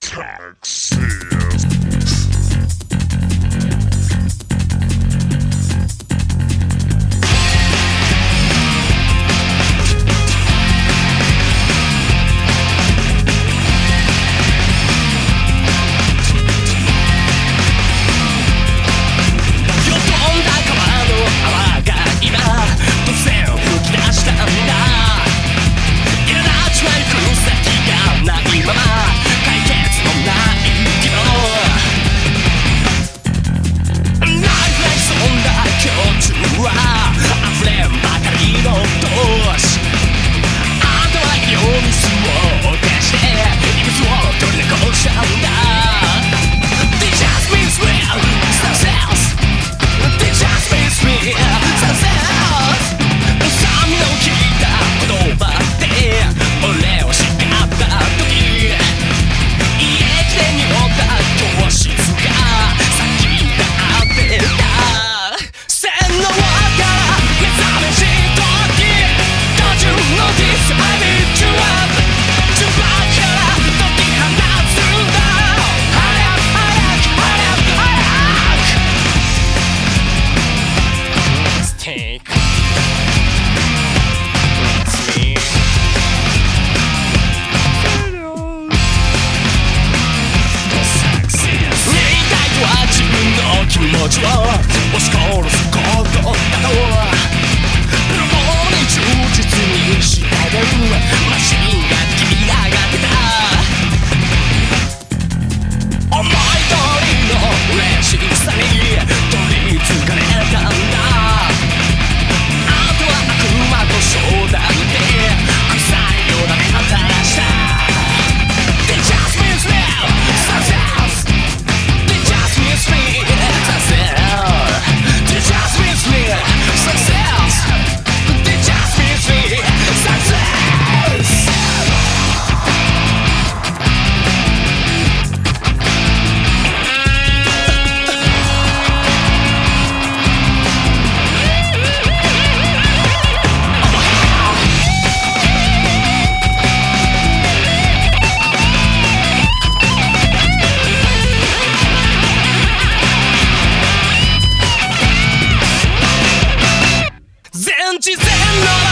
Tax. ちは押し殺すことだとち全能